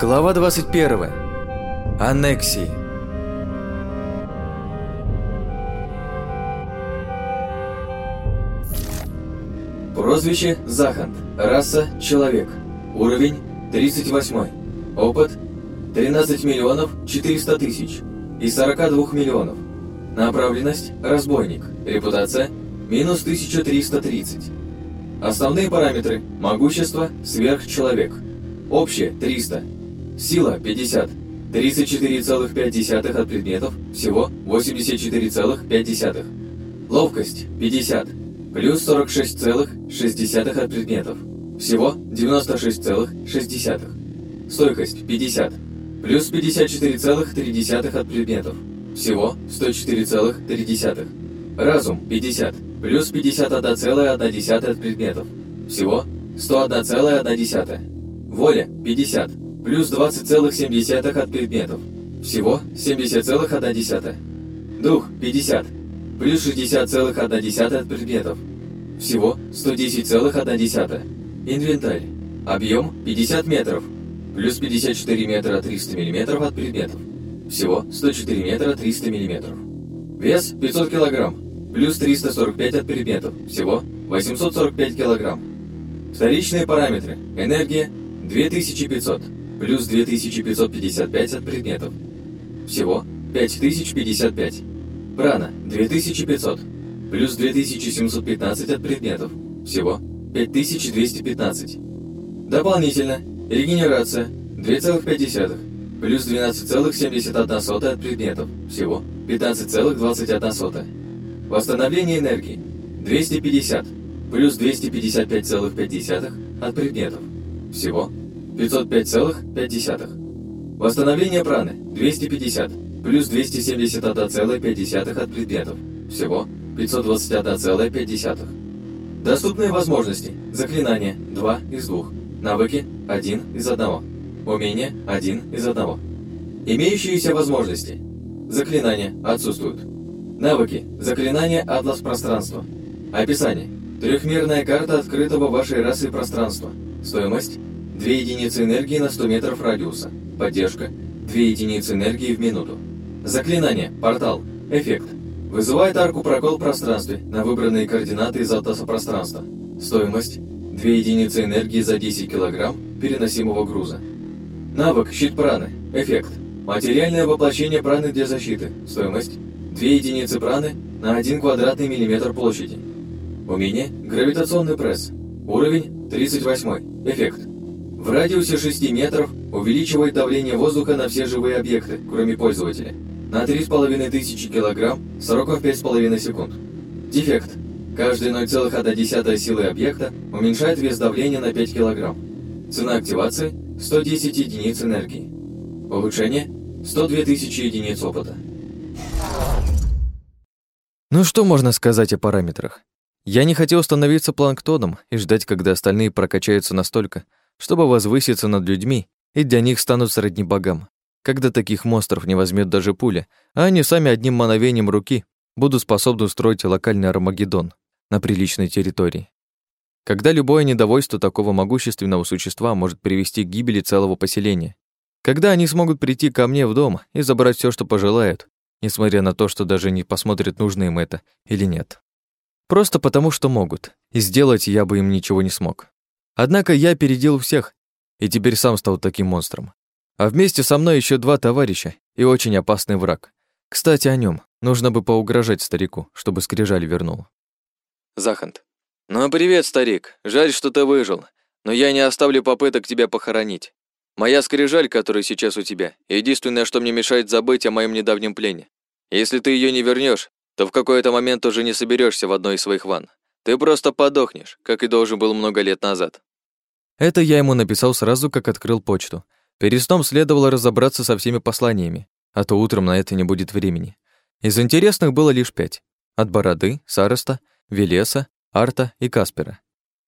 Глава 21. Аннексии. Прозвище Захант. Раса Человек. Уровень 38. Опыт 13 миллионов 400 тысяч из 42 миллионов. Направленность Разбойник. Репутация минус 1330. Основные параметры. Могущество Сверхчеловек. Общее 300. Сила 50. 34,5 от предметов, всего 84,5. Ловкость 50. Плюс 46,6 от предметов, всего 96,6. Стойкость 50. Плюс 54,3 от предметов, всего 104,3. Разум 50. Плюс 51,1 от предметов, всего 101,1. Воля 50 плюс 20,7 от предметов. Всего 70,1. Дух 50, плюс 60,1 от предметов. Всего 110,1. Инвентарь. Объем 50 метров, плюс 54 метра 300 миллиметров от предметов. Всего 104 метра 300 миллиметров. Вес 500 килограмм, плюс 345 от предметов. Всего 845 килограмм. Вторичные параметры. Энергия 2500 плюс 2555 от предметов. Всего 5055. Прана 2500, плюс 2715 от предметов. Всего 5215. Дополнительно, регенерация 2,5, плюс 12,71 от предметов. Всего 15,21. Восстановление энергии 250, плюс 255,5 от предметов. Всего 505,5. Восстановление праны 250, плюс 271,5 от предметов. Всего 521,5. Доступные возможности. Заклинания 2 из 2. Навыки 1 из 1. Умения 1 из 1. Имеющиеся возможности. Заклинания отсутствуют. Навыки. Заклинание Атлас пространства. Описание. Трехмерная карта открытого вашей расы пространства. Стоимость 2 единицы энергии на 100 метров радиуса. Поддержка. 2 единицы энергии в минуту. Заклинание. Портал. Эффект. Вызывает арку прокол в пространстве на выбранные координаты из атласа пространства. Стоимость. 2 единицы энергии за 10 килограмм переносимого груза. Навык. Щит праны. Эффект. Материальное воплощение праны для защиты. Стоимость. 2 единицы праны на 1 квадратный миллиметр площади. Умение. Гравитационный пресс. Уровень 38. Эффект. В радиусе 6 метров увеличивает давление воздуха на все живые объекты, кроме пользователя, на 3500 кг сроком в 5,5 секунд. Дефект. Каждый 0,1 силы объекта уменьшает вес давления на 5 кг. Цена активации – 110 единиц энергии. Улучшение – 102 тысячи единиц опыта. Ну что можно сказать о параметрах? Я не хотел становиться планктоном и ждать, когда остальные прокачаются настолько, чтобы возвыситься над людьми и для них станут сродни богам. Когда таких монстров не возьмет даже пуля, а они сами одним мановением руки будут способны устроить локальный Армагеддон на приличной территории. Когда любое недовольство такого могущественного существа может привести к гибели целого поселения. Когда они смогут прийти ко мне в дом и забрать все, что пожелают, несмотря на то, что даже не посмотрят, нужно им это или нет. Просто потому, что могут, и сделать я бы им ничего не смог. Однако я опередил всех, и теперь сам стал таким монстром. А вместе со мной еще два товарища и очень опасный враг. Кстати, о нем. Нужно бы поугрожать старику, чтобы скрижаль вернул. Захант. Ну, привет, старик. Жаль, что ты выжил. Но я не оставлю попыток тебя похоронить. Моя скрижаль, которая сейчас у тебя, единственное, что мне мешает забыть о моем недавнем плене. Если ты ее не вернешь, то в какой-то момент уже не соберешься в одной из своих ванн. Ты просто подохнешь, как и должен был много лет назад. Это я ему написал сразу, как открыл почту. Перед сном следовало разобраться со всеми посланиями, а то утром на это не будет времени. Из интересных было лишь пять. От Бороды, Сароста, Велеса, Арта и Каспера.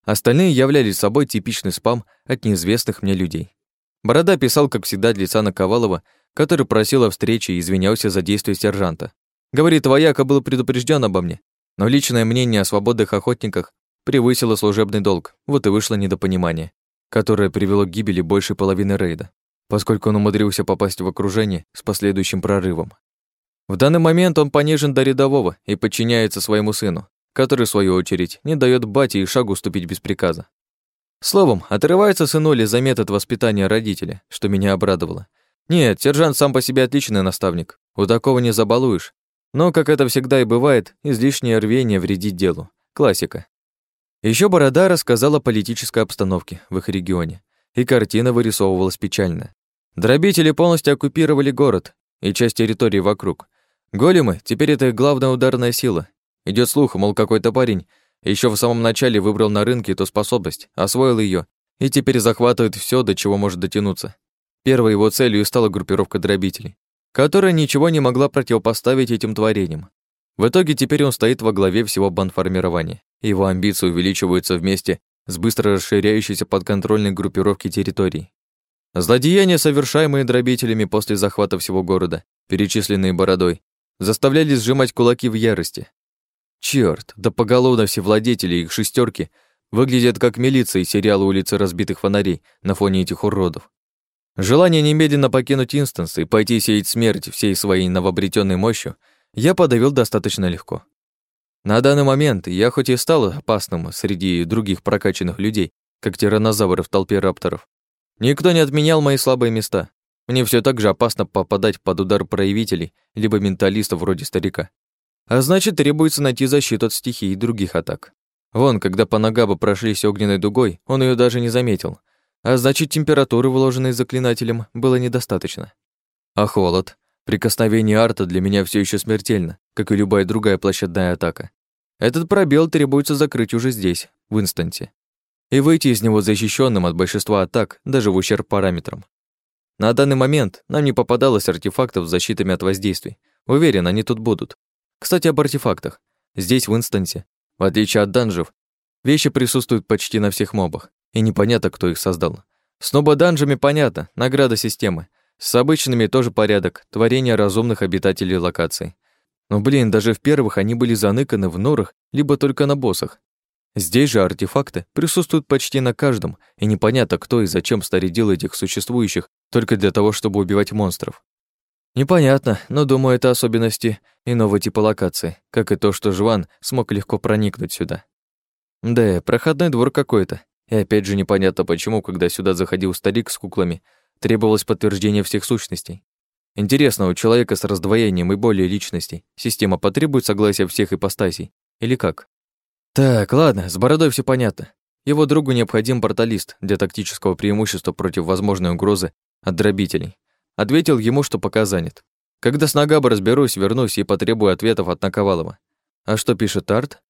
Остальные являли собой типичный спам от неизвестных мне людей. Борода писал, как всегда, для Лицана Ковалова, который просил о встрече и извинялся за действия сержанта. Говорит, вояка был предупрежден обо мне, но личное мнение о свободных охотниках превысило служебный долг, вот и вышло недопонимание, которое привело к гибели большей половины рейда. поскольку он умудрился попасть в окружение с последующим прорывом. В данный момент он понижен до рядового и подчиняется своему сыну, который, в свою очередь, не дает бате и шагу ступить без приказа. Словом, отрывается сынуля за метод воспитания родителя, что меня обрадовало. Нет, сержант сам по себе отличный наставник, у такого не забалуешь. Но, как это всегда и бывает, излишнее рвение вредит делу. Классика. Еще Борода рассказала о политической обстановке в их регионе, и картина вырисовывалась печально. Дробители полностью оккупировали город и часть территории вокруг. Големы — теперь это их главная ударная сила. Идет слух, мол, какой-то парень еще в самом начале выбрал на рынке эту способность, освоил ее и теперь захватывает все, до чего может дотянуться. Первой его целью стала группировка дробителей, которая ничего не могла противопоставить этим творениям. В итоге теперь он стоит во главе всего бандформирования. Его амбиции увеличиваются вместе с быстро расширяющейся подконтрольной группировки территорий. Злодеяния, совершаемые дробителями после захвата всего города, перечисленные бородой, заставляли сжимать кулаки в ярости. Чёрт, да поголовно все владетели их шестерки выглядят как милиция из сериала «Улицы разбитых фонарей» на фоне этих уродов. Желание немедленно покинуть инстанс и пойти сеять смерть всей своей новообретенной мощью я подавил достаточно легко. На данный момент я хоть и стал опасным среди других прокачанных людей, как тиранозавры в толпе рапторов, никто не отменял мои слабые места. Мне все так же опасно попадать под удар проявителей, либо менталистов вроде старика. А значит, требуется найти защиту от стихий и других атак. Вон, когда по Нагаба прошлись огненной дугой, он ее даже не заметил. А значит, температуры, вложенной заклинателем, было недостаточно. А холод? Прикосновение арта для меня все еще смертельно, как и любая другая площадная атака. Этот пробел требуется закрыть уже здесь, в инстанте. И выйти из него защищенным от большинства атак, даже в ущерб параметрам. На данный момент нам не попадалось артефактов с защитами от воздействий. Уверен, они тут будут. Кстати, об артефактах. Здесь, в инстансе, в отличие от данжев, вещи присутствуют почти на всех мобах, и непонятно, кто их создал. С ноба-данжами понятно, награда системы. С обычными тоже порядок, творение разумных обитателей локаций. Но, блин, даже в первых они были заныканы в норах, либо только на боссах. Здесь же артефакты присутствуют почти на каждом, и непонятно, кто и зачем старидил этих существующих только для того, чтобы убивать монстров. Непонятно, но думаю, это особенности иного типа локации, как и то, что Жван смог легко проникнуть сюда. Да, проходной двор какой-то. И опять же непонятно почему, когда сюда заходил старик с куклами, Требовалось подтверждение всех сущностей. Интересно, у человека с раздвоением и более личностей система потребует согласия всех ипостасей? Или как? Так, ладно, с бородой все понятно. Его другу необходим порталист для тактического преимущества против возможной угрозы от дробителей. Ответил ему, что пока занят. Когда с Нагаба разберусь, вернусь и потребую ответов от Наковалова. А что пишет Арт?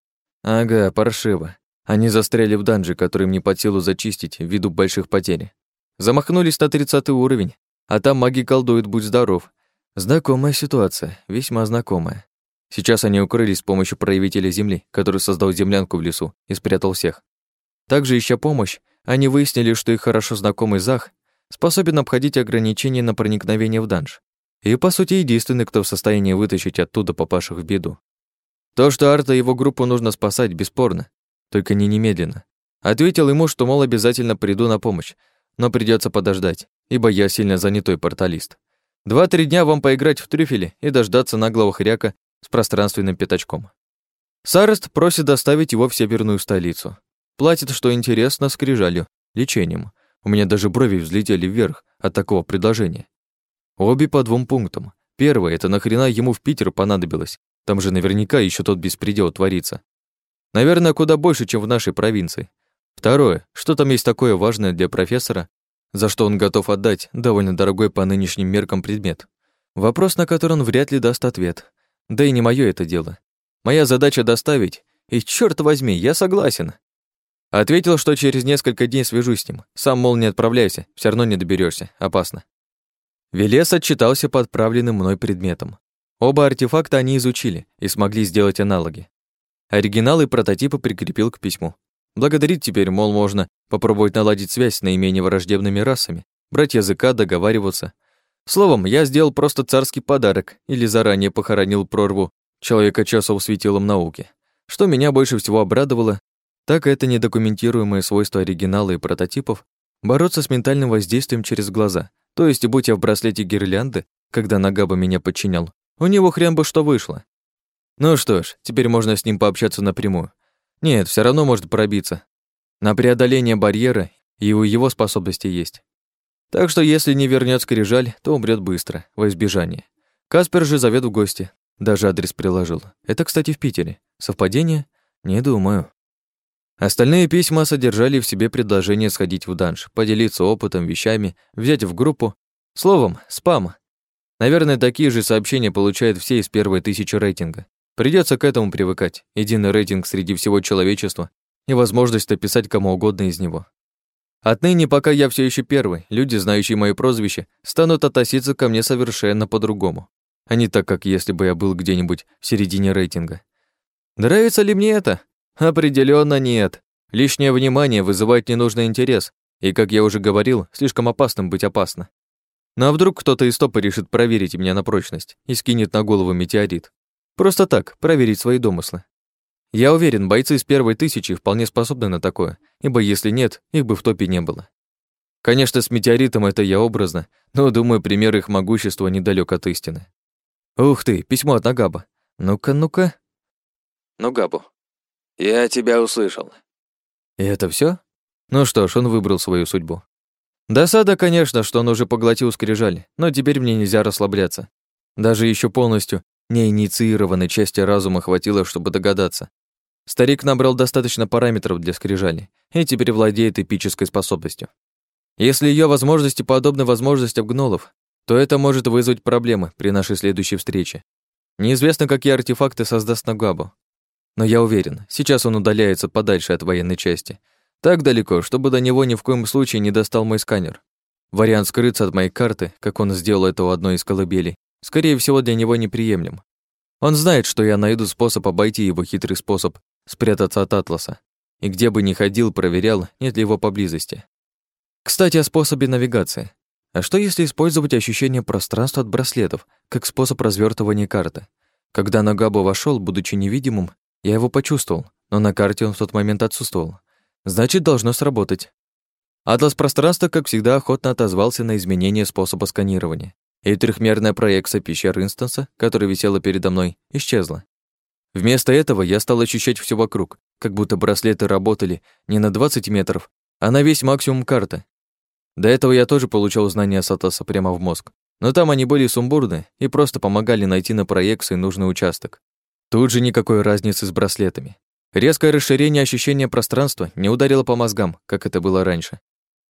Ага, паршиво. Они застряли в данже, который им не под силу зачистить ввиду больших потерь. Замахнулись на 30 уровень, а там маги колдуют, будь здоров. Знакомая ситуация, весьма знакомая. Сейчас они укрылись с помощью проявителя земли, который создал землянку в лесу и спрятал всех. Также, ища помощь, они выяснили, что их хорошо знакомый Зах способен обходить ограничения на проникновение в данж. И, по сути, единственный, кто в состоянии вытащить оттуда попавших в беду. То, что Арта и его группу нужно спасать, бесспорно, только не немедленно. Ответил ему, что, мол, обязательно приду на помощь, но придется подождать, ибо я сильно занятой порталист. Два-три дня вам поиграть в трюфели и дождаться наглого хряка с пространственным пятачком. Сарест просит доставить его в северную столицу. Платит, что интересно, скрижалью, лечением. У меня даже брови взлетели вверх от такого предложения. Обе по двум пунктам. Первое — это нахрена ему в Питер понадобилось. Там же наверняка еще тот беспредел творится. Наверное, куда больше, чем в нашей провинции. Второе, что там есть такое важное для профессора, за что он готов отдать довольно дорогой по нынешним меркам предмет? Вопрос, на который он вряд ли даст ответ. Да и не мое это дело. Моя задача доставить, и черт возьми, я согласен. Ответил, что через несколько дней свяжусь с ним. Сам, мол, не отправляйся, все равно не доберешься, опасно. Велес отчитался по отправленным мной предметам. Оба артефакта они изучили и смогли сделать аналоги. Оригиналы и прототипы прикрепил к письму. Благодарить теперь, мол, можно попробовать наладить связь с наименее враждебными расами, брать языка, договариваться. Словом, я сделал просто царский подарок или заранее похоронил прорву человека часов светилом науки. Что меня больше всего обрадовало, так это недокументируемое свойство оригинала и прототипов бороться с ментальным воздействием через глаза, То есть, будь я в браслете гирлянды, когда Нагаба меня подчинял, у него хрен бы что вышло. Ну что ж, теперь можно с ним пообщаться напрямую. Нет, все равно может пробиться. На преодоление барьера и у его способности есть. Так что если не вернёт скрижаль, то умрет быстро, во избежание. Каспер же зовет в гости. Даже адрес приложил. Это, кстати, в Питере. Совпадение? Не думаю. Остальные письма содержали в себе предложение сходить в данж, поделиться опытом, вещами, взять в группу. Словом, спам. Наверное, такие же сообщения получают все из первой тысячи рейтинга. Придется к этому привыкать. Единый рейтинг среди всего человечества и возможность написать кому угодно из него. Отныне, пока я все еще первый, люди, знающие моё прозвище, станут относиться ко мне совершенно по-другому, а не так, как если бы я был где-нибудь в середине рейтинга. Нравится ли мне это? Определенно нет. Лишнее внимание вызывает ненужный интерес, и, как я уже говорил, слишком опасным быть опасно. Ну а вдруг кто-то из топа решит проверить меня на прочность и скинет на голову метеорит? Просто так, проверить свои домыслы. Я уверен, бойцы с первой тысячи вполне способны на такое, ибо если нет, их бы в топе не было. Конечно, с метеоритом это я образно, но, думаю, пример их могущества недалек от истины. Ух ты, письмо от Нагаба. Ну-ка, ну-ка. Нагабу. Я тебя услышал. И это все? Ну что ж, он выбрал свою судьбу. Досада, конечно, что он уже поглотил скрижаль, но теперь мне нельзя расслабляться. Даже еще полностью неинициированной части разума хватило, чтобы догадаться, Старик набрал достаточно параметров для скрижали и теперь владеет эпической способностью. Если ее возможности подобны возможностям гнолов, то это может вызвать проблемы при нашей следующей встрече. Неизвестно, какие артефакты создаст Нагабу. Но я уверен, сейчас он удаляется подальше от военной части. Так далеко, чтобы до него ни в коем случае не достал мой сканер. Вариант скрыться от моей карты, как он сделал это у одной из колыбелей, скорее всего, для него неприемлем. Он знает, что я найду способ обойти его хитрый способ спрятаться от Атласа. И где бы ни ходил, проверял, нет ли его поблизости. Кстати, о способе навигации. А что если использовать ощущение пространства от браслетов, как способ развертывания карты? Когда Нагабу вошел, будучи невидимым, я его почувствовал, но на карте он в тот момент отсутствовал. Значит, должно сработать. Атлас пространства, как всегда, охотно отозвался на изменение способа сканирования и трехмерная проекция пещер инстанса, которая висела передо мной, исчезла. Вместо этого я стал ощущать все вокруг, как будто браслеты работали не на 20 метров, а на весь максимум карты. До этого я тоже получал знания Сатоса прямо в мозг, но там они были сумбурны и просто помогали найти на проекции нужный участок. Тут же никакой разницы с браслетами. Резкое расширение ощущения пространства не ударило по мозгам, как это было раньше.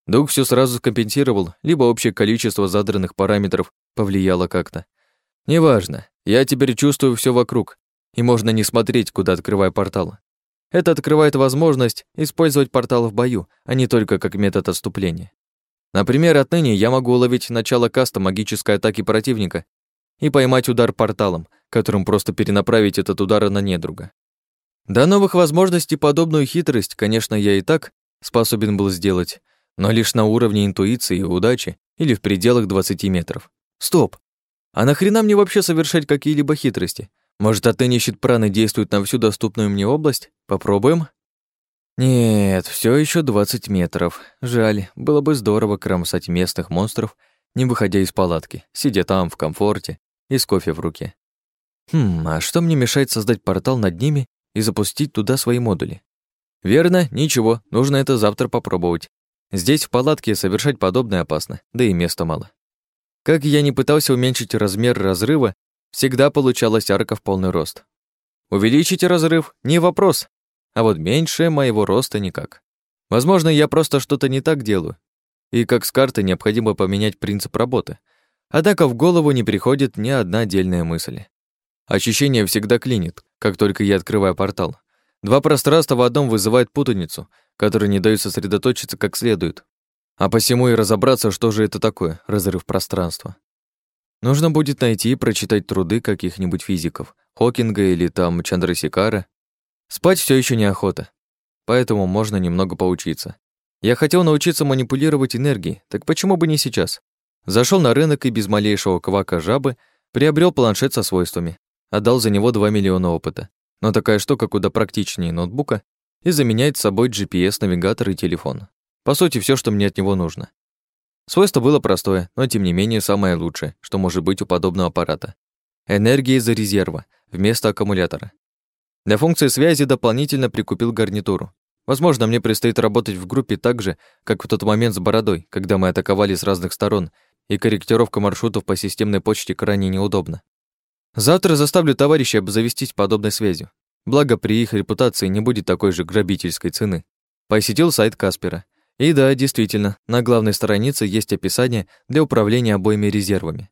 Дух все сразу скомпенсировал, либо общее количество задранных параметров повлияло как-то. Неважно, я теперь чувствую все вокруг, и можно не смотреть, куда открываю портал. Это открывает возможность использовать портал в бою, а не только как метод отступления. Например, отныне я могу уловить начало каста магической атаки противника и поймать удар порталом, которым просто перенаправить этот удар на недруга. До новых возможностей подобную хитрость, конечно, я и так способен был сделать, но лишь на уровне интуиции и удачи или в пределах 20 метров. Стоп! А нахрена мне вообще совершать какие-либо хитрости? Может, отныне щит праны действует на всю доступную мне область? Попробуем? Нет, все еще 20 метров. Жаль, было бы здорово кромсать местных монстров, не выходя из палатки, сидя там в комфорте и с кофе в руке. Хм, а что мне мешает создать портал над ними и запустить туда свои модули? Верно, ничего, нужно это завтра попробовать. Здесь, в палатке, совершать подобное опасно, да и места мало. Как я не пытался уменьшить размер разрыва, всегда получалась арка в полный рост. Увеличить разрыв — не вопрос, а вот меньше моего роста никак. Возможно, я просто что-то не так делаю, и как с карты необходимо поменять принцип работы. Однако в голову не приходит ни одна отдельная мысль. Ощущение всегда клинит, как только я открываю портал. Два пространства в одном вызывает путаницу, которые не дают сосредоточиться как следует. А посему и разобраться, что же это такое, разрыв пространства. Нужно будет найти и прочитать труды каких-нибудь физиков, Хокинга или там Чандрасикара. Спать все еще неохота, поэтому можно немного поучиться. Я хотел научиться манипулировать энергией, так почему бы не сейчас? Зашел на рынок и без малейшего квака жабы приобрел планшет со свойствами. Отдал за него 2 миллиона опыта. Но такая штука куда практичнее ноутбука и заменяет собой GPS-навигатор и телефон. По сути, все, что мне от него нужно. Свойство было простое, но тем не менее самое лучшее, что может быть у подобного аппарата. Энергия из-за резерва, вместо аккумулятора. Для функции связи дополнительно прикупил гарнитуру. Возможно, мне предстоит работать в группе так же, как в тот момент с Бородой, когда мы атаковали с разных сторон, и корректировка маршрутов по системной почте крайне неудобна. Завтра заставлю товарищей обзавестись подобной связью. Благо, при их репутации не будет такой же грабительской цены. Посетил сайт Каспера. И да, действительно, на главной странице есть описание для управления обоими резервами.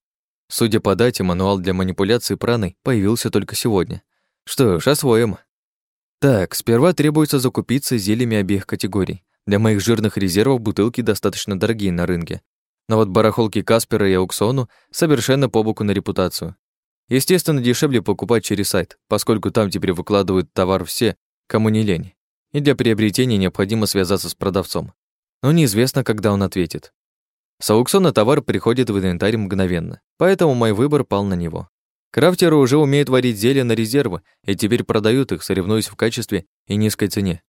Судя по дате, мануал для манипуляции праной появился только сегодня. Что ж, освоим. Так, сперва требуется закупиться зельями обеих категорий. Для моих жирных резервов бутылки достаточно дорогие на рынке. Но вот барахолки Каспера и Ауксону совершенно по боку на репутацию. Естественно, дешевле покупать через сайт, поскольку там теперь выкладывают товар все, кому не лень. И для приобретения необходимо связаться с продавцом. Но неизвестно, когда он ответит. С аукциона товар приходит в инвентарь мгновенно, поэтому мой выбор пал на него. Крафтеры уже умеют варить зелья на резервы и теперь продают их, соревнуясь в качестве и низкой цене.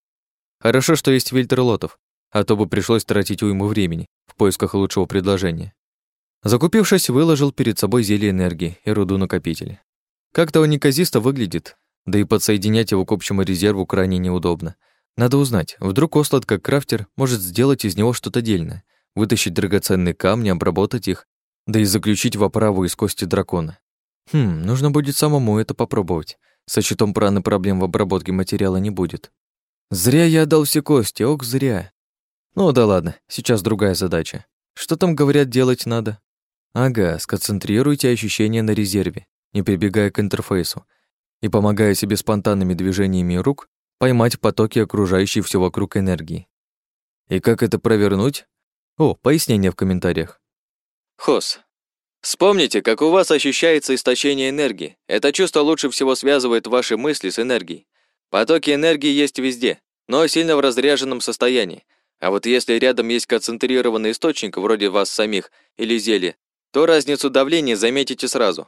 Хорошо, что есть фильтр лотов, а то бы пришлось тратить уйму времени в поисках лучшего предложения. Закупившись, выложил перед собой зелье энергии и руду накопителя. Как-то он неказисто выглядит, да и подсоединять его к общему резерву крайне неудобно. Надо узнать, вдруг Ослад, как крафтер, может сделать из него что-то дельное, вытащить драгоценные камни, обработать их, да и заключить в оправу из кости дракона. Хм, нужно будет самому это попробовать. Со щитом праны проблем в обработке материала не будет. Зря я отдал все кости, ок, зря. Ну да ладно, сейчас другая задача. Что там, говорят, делать надо? Ага, сконцентрируйте ощущения на резерве, не прибегая к интерфейсу, и помогая себе спонтанными движениями рук поймать потоки окружающей все вокруг энергии. И как это провернуть? О, пояснение в комментариях. Хос. Вспомните, как у вас ощущается истощение энергии. Это чувство лучше всего связывает ваши мысли с энергией. Потоки энергии есть везде, но сильно в разряженном состоянии. А вот если рядом есть концентрированный источник, вроде вас самих, или зелье, то разницу давления заметите сразу.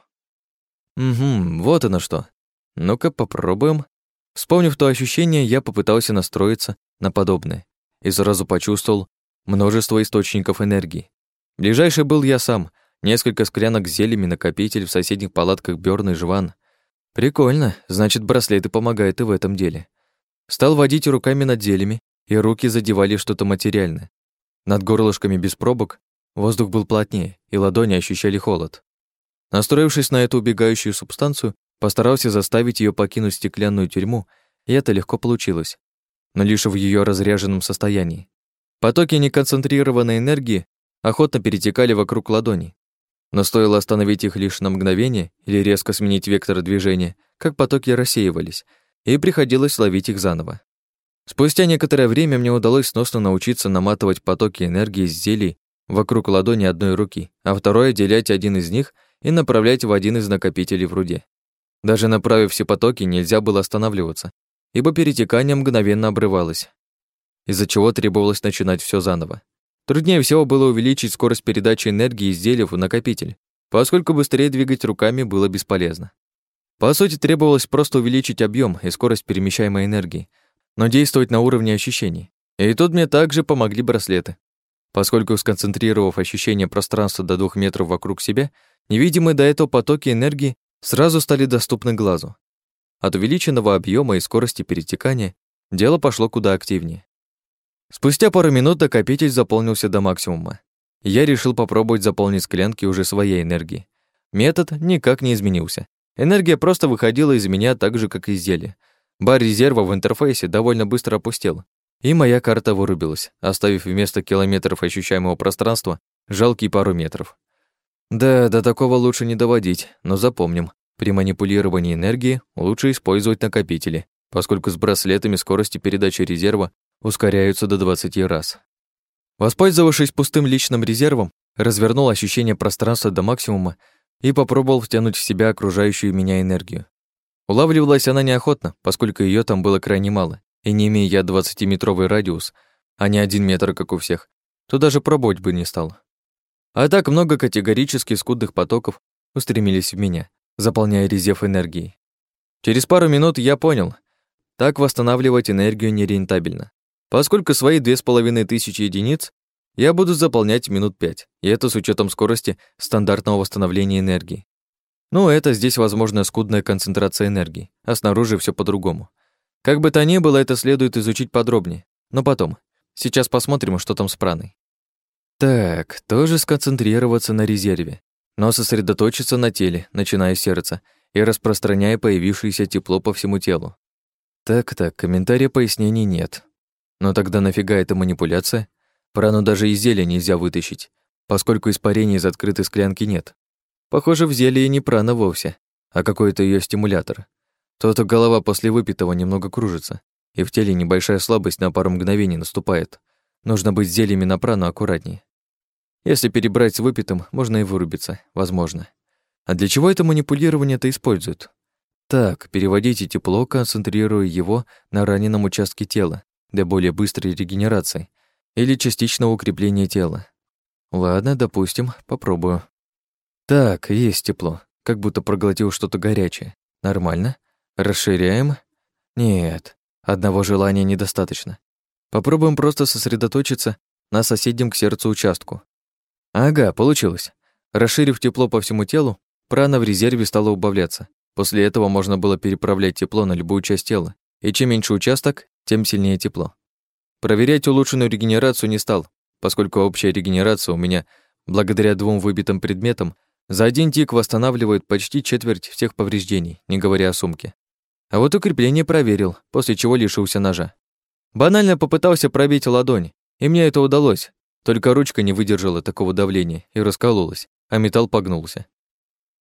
Угу, вот оно что. Ну-ка попробуем. Вспомнив то ощущение, я попытался настроиться на подобное и сразу почувствовал множество источников энергии. Ближайший был я сам, несколько склянок зельями, накопитель в соседних палатках Бёрн и Жван. Прикольно, значит, браслеты помогают и в этом деле. Стал водить руками над зельями, и руки задевали что-то материальное. Над горлышками без пробок Воздух был плотнее, и ладони ощущали холод. Настроившись на эту убегающую субстанцию, постарался заставить ее покинуть стеклянную тюрьму, и это легко получилось, но лишь в ее разряженном состоянии. Потоки неконцентрированной энергии охотно перетекали вокруг ладони, но стоило остановить их лишь на мгновение или резко сменить вектор движения, как потоки рассеивались, и приходилось ловить их заново. Спустя некоторое время мне удалось сносно научиться наматывать потоки энергии с зелий вокруг ладони одной руки, а второй отделять один из них и направлять в один из накопителей в руде. Даже направив все потоки, нельзя было останавливаться, ибо перетекание мгновенно обрывалось, из-за чего требовалось начинать все заново. Труднее всего было увеличить скорость передачи энергии изделия в накопитель, поскольку быстрее двигать руками было бесполезно. По сути, требовалось просто увеличить объем и скорость перемещаемой энергии, но действовать на уровне ощущений. И тут мне также помогли браслеты. Поскольку, сконцентрировав ощущение пространства до двух метров вокруг себя, невидимые до этого потоки энергии сразу стали доступны глазу. От увеличенного объема и скорости перетекания дело пошло куда активнее. Спустя пару минут накопитель заполнился до максимума. Я решил попробовать заполнить склянки уже своей энергией. Метод никак не изменился. Энергия просто выходила из меня так же, как и из зелья. Бар резерва в интерфейсе довольно быстро опустел, и моя карта вырубилась, оставив вместо километров ощущаемого пространства жалкие пару метров. Да, до такого лучше не доводить, но запомним, при манипулировании энергии лучше использовать накопители, поскольку с браслетами скорости передачи резерва ускоряются до 20 раз. Воспользовавшись пустым личным резервом, развернул ощущение пространства до максимума и попробовал втянуть в себя окружающую меня энергию. Улавливалась она неохотно, поскольку ее там было крайне мало, и не имея я 20-метровый радиус, а не один метр, как у всех, то даже пробовать бы не стал. А так много категорически скудных потоков устремились в меня, заполняя резерв энергии. Через пару минут я понял, так восстанавливать энергию нерентабельно, поскольку свои две с половиной тысячи единиц я буду заполнять минут пять, и это с учетом скорости стандартного восстановления энергии. Ну, это здесь, возможно, скудная концентрация энергии, а снаружи все по-другому. Как бы то ни было, это следует изучить подробнее, но потом. Сейчас посмотрим, что там с праной. Так, тоже сконцентрироваться на резерве, но сосредоточиться на теле, начиная с сердца, и распространяя появившееся тепло по всему телу. Так-так, комментария пояснений нет. Но тогда нафига эта манипуляция? Прану даже из зелья нельзя вытащить, поскольку испарения из открытой склянки нет. Похоже, в зелье не прана вовсе, а какой-то ее стимулятор. То-то голова после выпитого немного кружится, и в теле небольшая слабость на пару мгновений наступает. Нужно быть зельями на прану аккуратнее. Если перебрать с выпитым, можно и вырубиться, возможно. А для чего это манипулирование-то используют? Так, переводите тепло, концентрируя его на раненом участке тела для более быстрой регенерации или частичного укрепления тела. Ладно, допустим, попробую. Так, есть тепло, как будто проглотил что-то горячее. Нормально. Расширяем. Нет, одного желания недостаточно. Попробуем просто сосредоточиться на соседнем к сердцу участку. Ага, получилось. Расширив тепло по всему телу, прана в резерве стала убавляться. После этого можно было переправлять тепло на любую часть тела, и чем меньше участок, тем сильнее тепло. Проверять улучшенную регенерацию не стал, поскольку общая регенерация у меня, благодаря двум выбитым предметам, за один тик восстанавливает почти четверть всех повреждений, не говоря о сумке. А вот укрепление проверил, после чего лишился ножа. Банально попытался пробить ладонь, и мне это удалось, только ручка не выдержала такого давления и раскололась, а металл погнулся.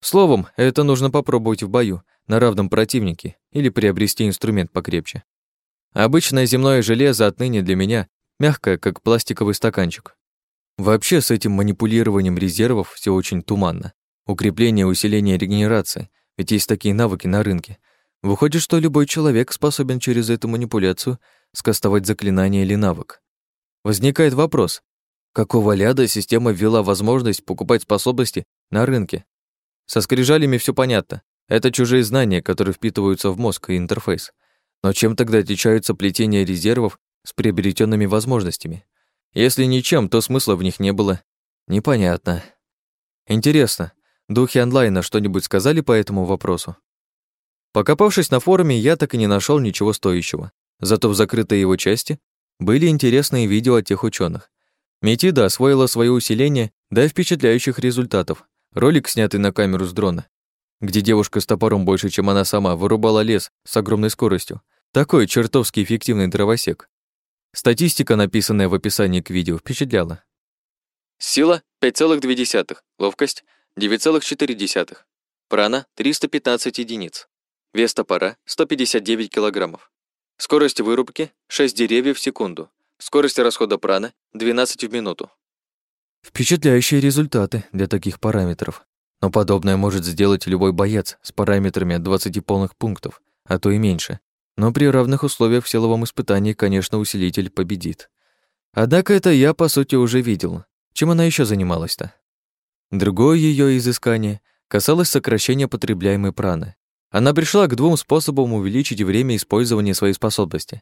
Словом, это нужно попробовать в бою, на равном противнике, или приобрести инструмент покрепче. Обычное земное железо отныне для меня мягкое, как пластиковый стаканчик. Вообще с этим манипулированием резервов все очень туманно. Укрепление, усиление регенерации, ведь есть такие навыки на рынке. Выходит, что любой человек способен через эту манипуляцию скастовать заклинание или навык. Возникает вопрос, какого ляда система ввела возможность покупать способности на рынке? Со скрижалями все понятно. Это чужие знания, которые впитываются в мозг и интерфейс. Но чем тогда отличаются плетения резервов с приобретенными возможностями? Если ничем, то смысла в них не было. Непонятно. Интересно, духи онлайна что-нибудь сказали по этому вопросу? Покопавшись на форуме, я так и не нашел ничего стоящего. Зато в закрытой его части были интересные видео от тех ученых. Метида освоила свое усиление до впечатляющих результатов. Ролик, снятый на камеру с дрона, где девушка с топором больше, чем она сама, вырубала лес с огромной скоростью. Такой чертовски эффективный дровосек. Статистика, написанная в описании к видео, впечатляла. Сила 5,2, ловкость 9,4, прана 315 единиц, вес топора 159 килограммов, скорость вырубки 6 деревьев в секунду, скорость расхода прана 12 в минуту. Впечатляющие результаты для таких параметров. Но подобное может сделать любой боец с параметрами от 20 полных пунктов, а то и меньше. Но при равных условиях в силовом испытании, конечно, усилитель победит. Однако это я, по сути, уже видел. Чем она еще занималась-то? Другое ее изыскание касалось сокращения потребляемой праны. Она пришла к двум способам увеличить время использования своей способности.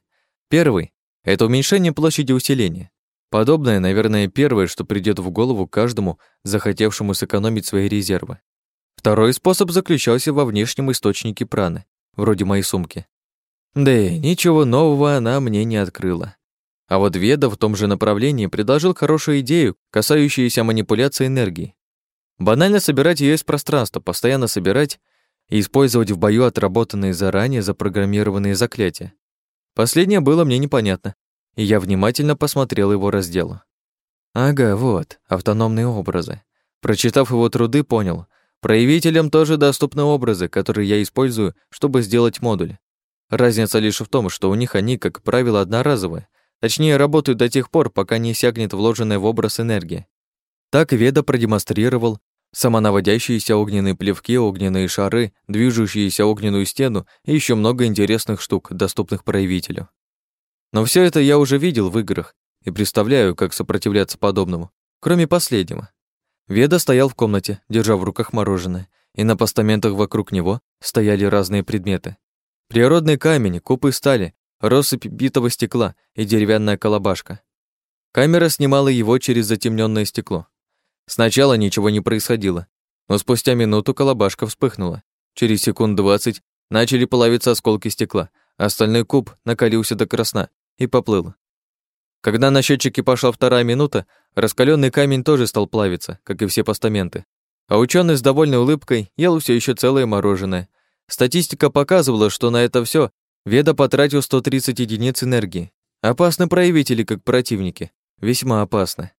Первый — это уменьшение площади усиления. Подобное, наверное, первое, что придет в голову каждому, захотевшему сэкономить свои резервы. Второй способ заключался во внешнем источнике праны, вроде моей сумки. Да и ничего нового она мне не открыла. А вот Веда в том же направлении предложил хорошую идею, касающуюся манипуляции энергией. Банально собирать ее из пространства, постоянно собирать и использовать в бою отработанные заранее запрограммированные заклятия. Последнее было мне непонятно, и я внимательно посмотрел его раздел. Ага, вот, автономные образы. Прочитав его труды, понял, проявителям тоже доступны образы, которые я использую, чтобы сделать модуль. Разница лишь в том, что у них они, как правило, одноразовые, точнее, работают до тех пор, пока не иссякнет вложенная в образ энергия. Так Веда продемонстрировал самонаводящиеся огненные плевки, огненные шары, движущиеся огненную стену и еще много интересных штук, доступных проявителю. Но все это я уже видел в играх и представляю, как сопротивляться подобному, кроме последнего. Веда стоял в комнате, держа в руках мороженое, и на постаментах вокруг него стояли разные предметы. Природный камень, купы стали, россыпь битого стекла и деревянная колобашка. Камера снимала его через затемненное стекло. Сначала ничего не происходило, но спустя минуту колобашка вспыхнула. Через секунд двадцать начали плавиться осколки стекла, а остальной куб накалился до красна и поплыл. Когда на счетчике пошла вторая минута, раскаленный камень тоже стал плавиться, как и все постаменты. А ученый с довольной улыбкой ел все еще целое мороженое. Статистика показывала, что на это все Веда потратил 130 единиц энергии. Опасны проявители, как противники. Весьма опасны.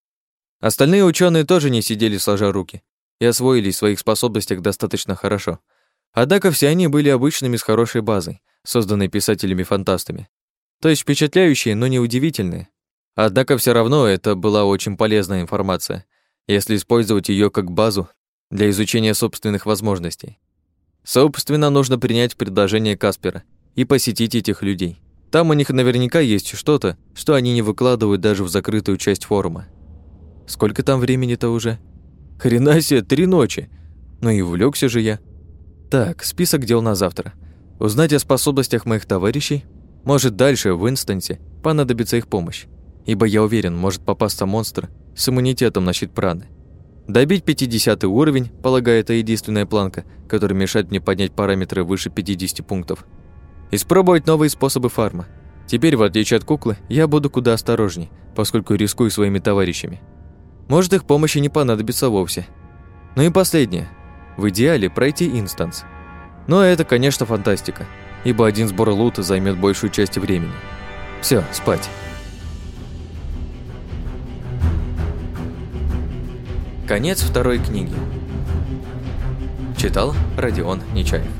Остальные ученые тоже не сидели сложа руки и освоились в своих способностях достаточно хорошо. Однако все они были обычными с хорошей базой, созданной писателями-фантастами. То есть впечатляющие, но не удивительные. Однако все равно это была очень полезная информация, если использовать ее как базу для изучения собственных возможностей. Собственно, нужно принять предложение Каспера и посетить этих людей. Там у них наверняка есть что-то, что они не выкладывают даже в закрытую часть форума. Сколько там времени-то уже? Хрена себе, три ночи. Ну и увлекся же я. Так, список дел на завтра. Узнать о способностях моих товарищей. Может, дальше, в инстансе, понадобится их помощь. Ибо я уверен, может попасться монстр с иммунитетом на щит праны. Добить 50 уровень, полагаю, это единственная планка, которая мешает мне поднять параметры выше 50 пунктов. Испробовать новые способы фарма. Теперь, в отличие от куклы, я буду куда осторожней, поскольку рискую своими товарищами. Может, их помощи не понадобится вовсе. Ну и последнее. В идеале пройти инстанс. Но это, конечно, фантастика, ибо один сбор лута займет большую часть времени. Все, спать. Конец второй книги. Читал Родион Нечаев.